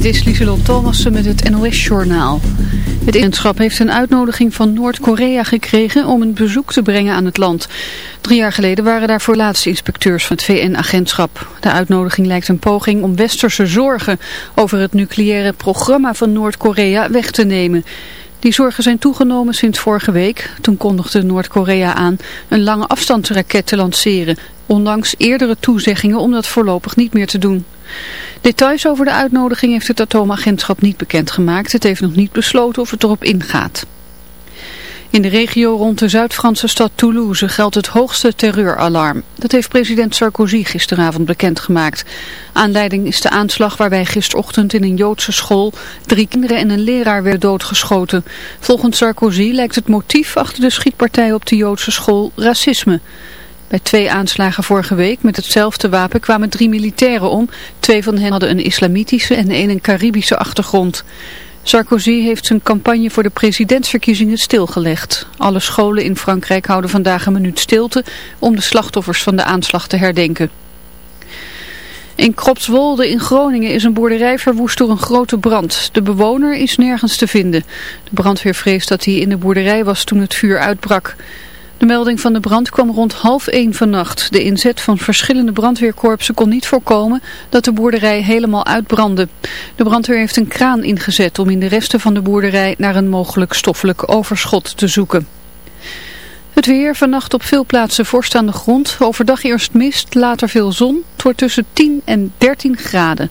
Dit is Lieselot Thomassen met het NOS-journaal. Het agentschap heeft een uitnodiging van Noord-Korea gekregen om een bezoek te brengen aan het land. Drie jaar geleden waren daar voor laatste inspecteurs van het VN-agentschap. De uitnodiging lijkt een poging om westerse zorgen over het nucleaire programma van Noord-Korea weg te nemen. Die zorgen zijn toegenomen sinds vorige week. Toen kondigde Noord-Korea aan een lange afstandsraket te lanceren. Ondanks eerdere toezeggingen om dat voorlopig niet meer te doen. Details over de uitnodiging heeft het atoomagentschap niet bekendgemaakt. Het heeft nog niet besloten of het erop ingaat. In de regio rond de Zuid-Franse stad Toulouse geldt het hoogste terreuralarm. Dat heeft president Sarkozy gisteravond bekendgemaakt. Aanleiding is de aanslag waarbij gisterochtend in een Joodse school drie kinderen en een leraar werden doodgeschoten. Volgens Sarkozy lijkt het motief achter de schietpartij op de Joodse school racisme. Bij twee aanslagen vorige week met hetzelfde wapen kwamen drie militairen om. Twee van hen hadden een islamitische en één een Caribische achtergrond. Sarkozy heeft zijn campagne voor de presidentsverkiezingen stilgelegd. Alle scholen in Frankrijk houden vandaag een minuut stilte om de slachtoffers van de aanslag te herdenken. In Kropswolde in Groningen is een boerderij verwoest door een grote brand. De bewoner is nergens te vinden. De brandweer vreest dat hij in de boerderij was toen het vuur uitbrak. De melding van de brand kwam rond half één vannacht. De inzet van verschillende brandweerkorpsen kon niet voorkomen dat de boerderij helemaal uitbrandde. De brandweer heeft een kraan ingezet om in de resten van de boerderij naar een mogelijk stoffelijk overschot te zoeken. Het weer, vannacht op veel plaatsen vorst aan de grond. Overdag eerst mist, later veel zon. Het wordt tussen 10 en 13 graden.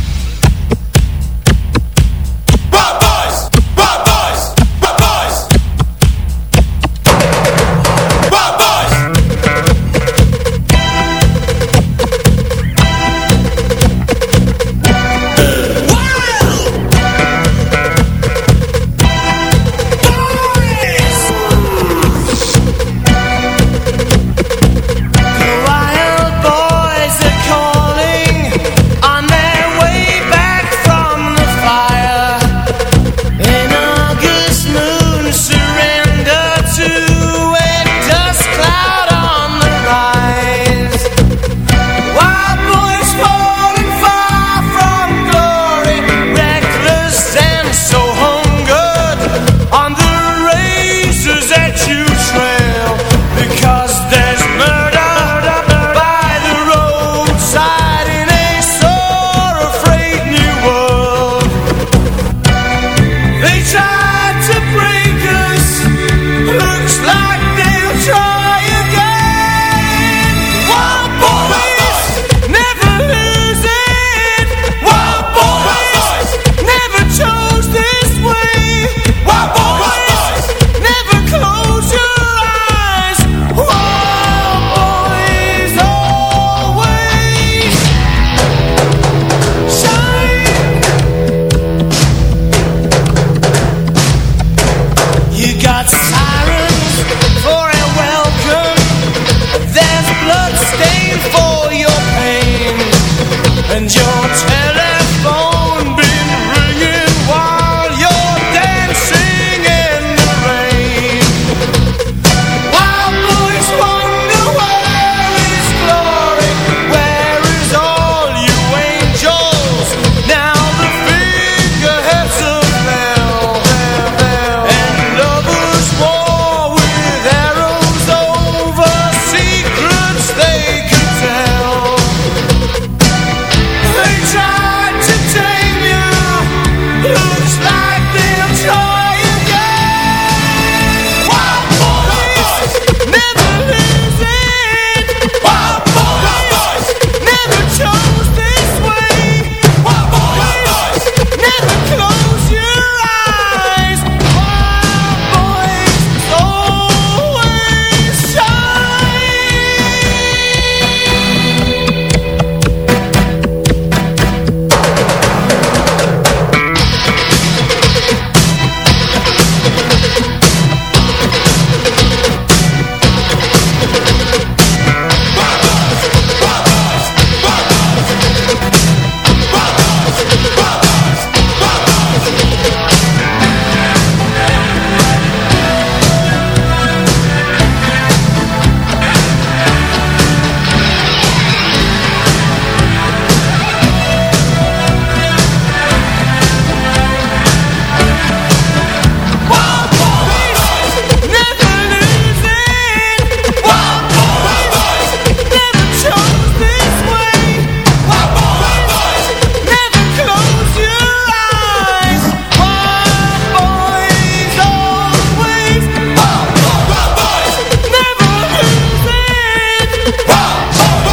Oh!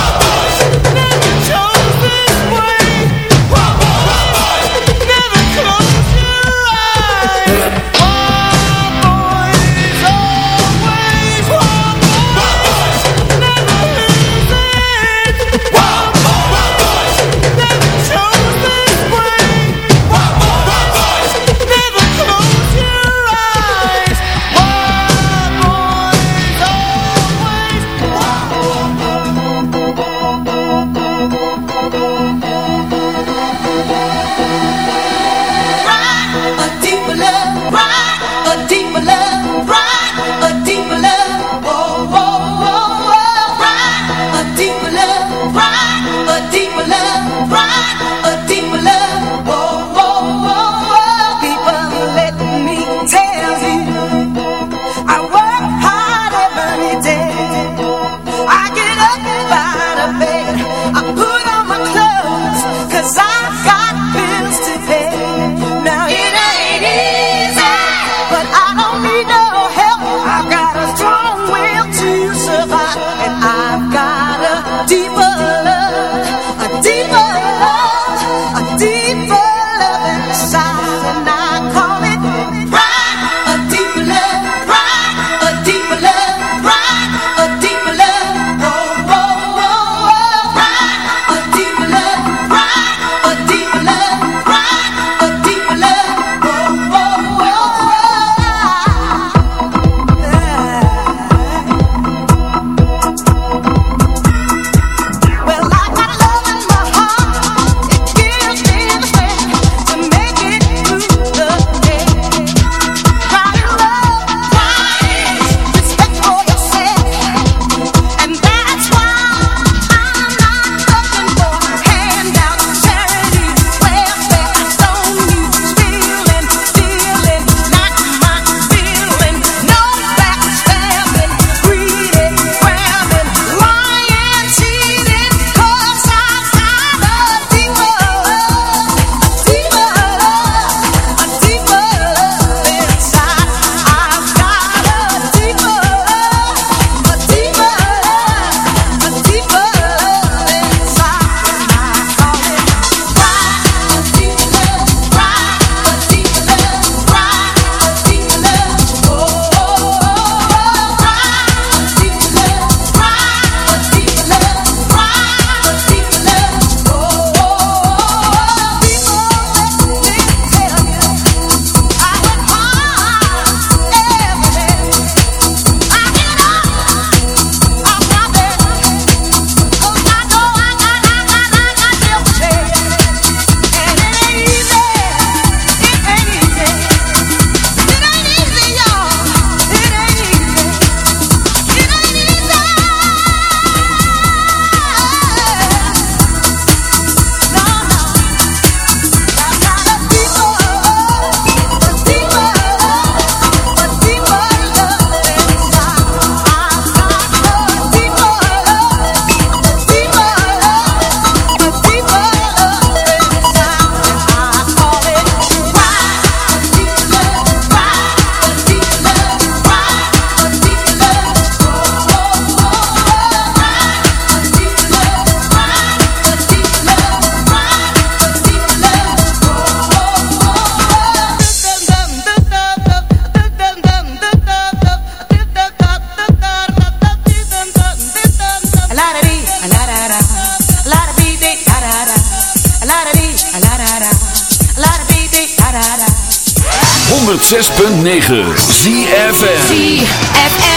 106.9 ZFM ZFM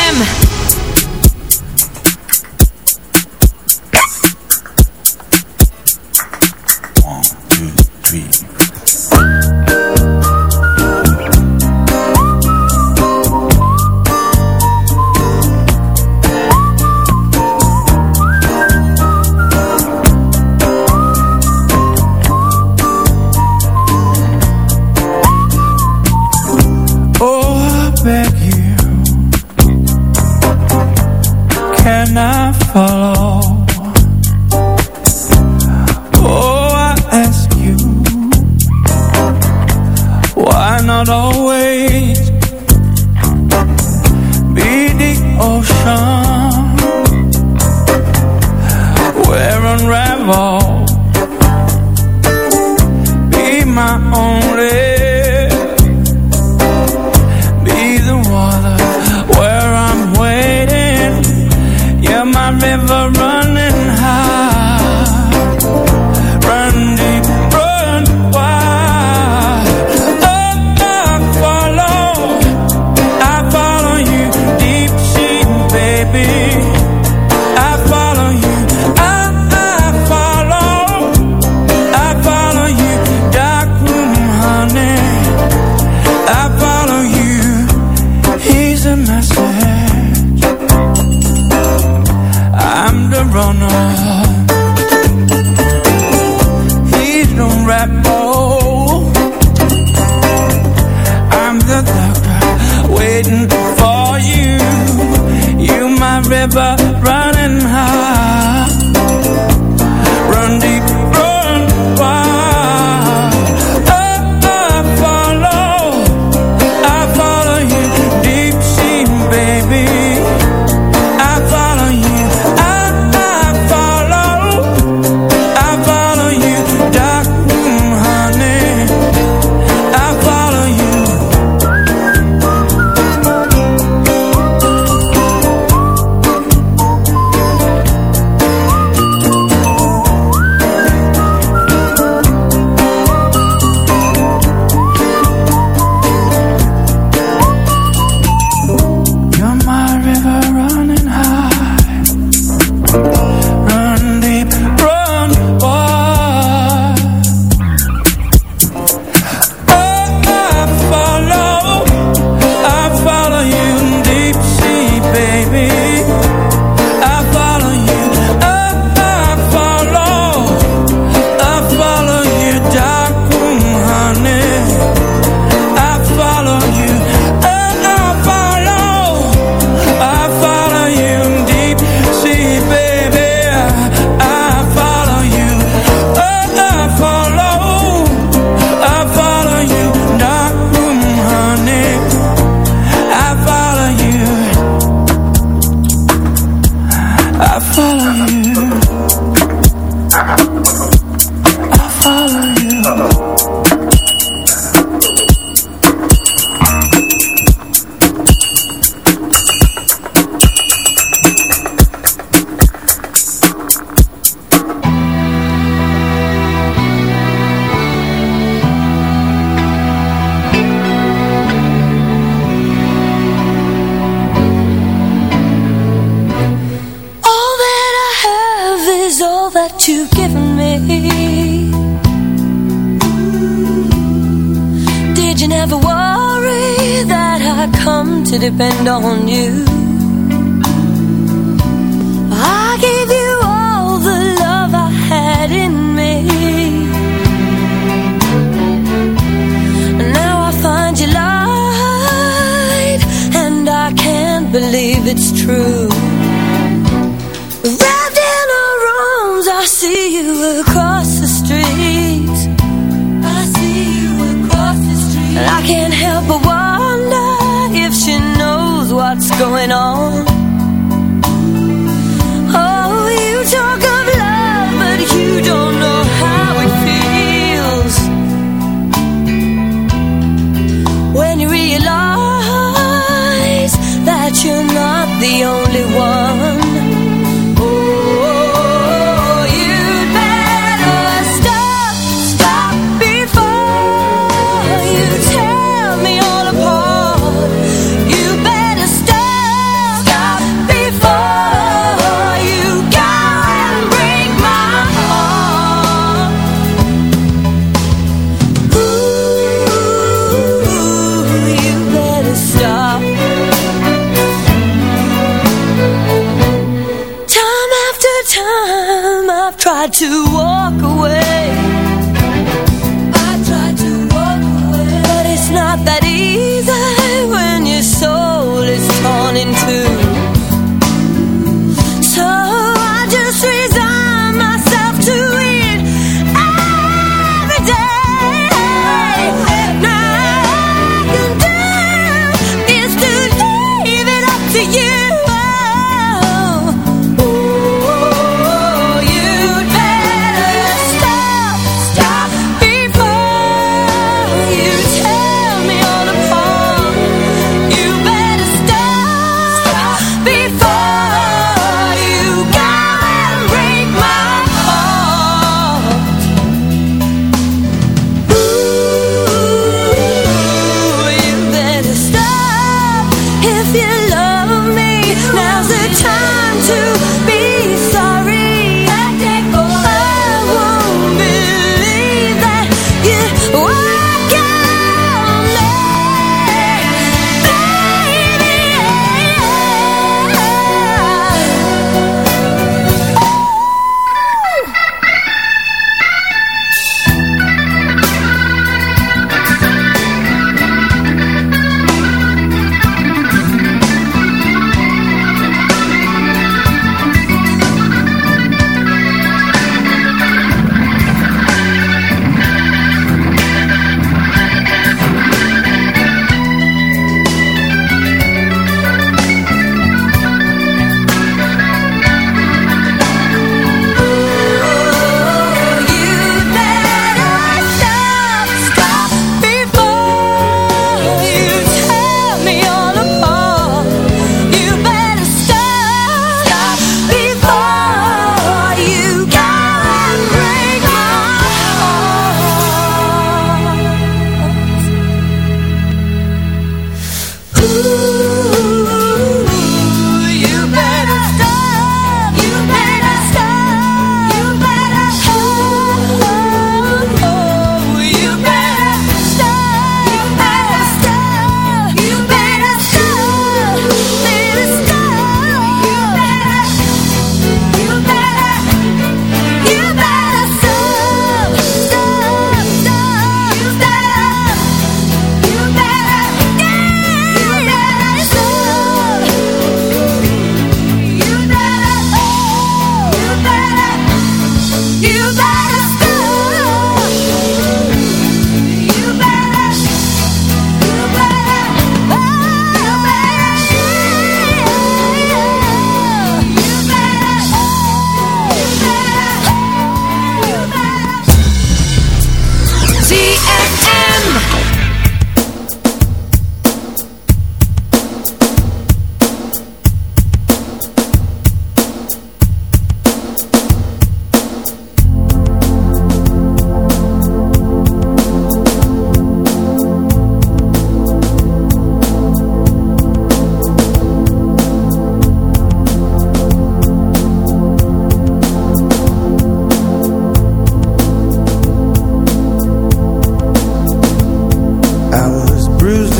大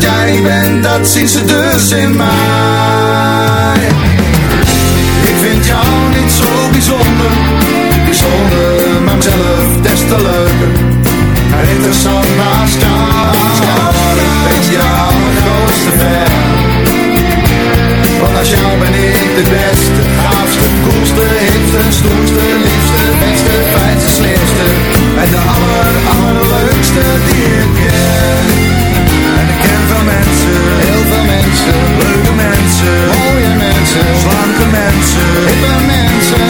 ZFM. zien ze dus in mij. Ik vind jou niet zo bijzonder, bijzonder, maar mezelf des te leuker. Interessant naast jou, ik ben jouw grootste fan. Want als jou ben ik de beste, gaafste, koelste, hipste, stoerste, liefste, beste, fijnste, slimste. En de aller, allerleukste die ik ken. En ik ken veel mensen. Leuke mensen, mooie mensen, slanke mensen, hippe mensen, mensen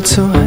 too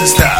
sister.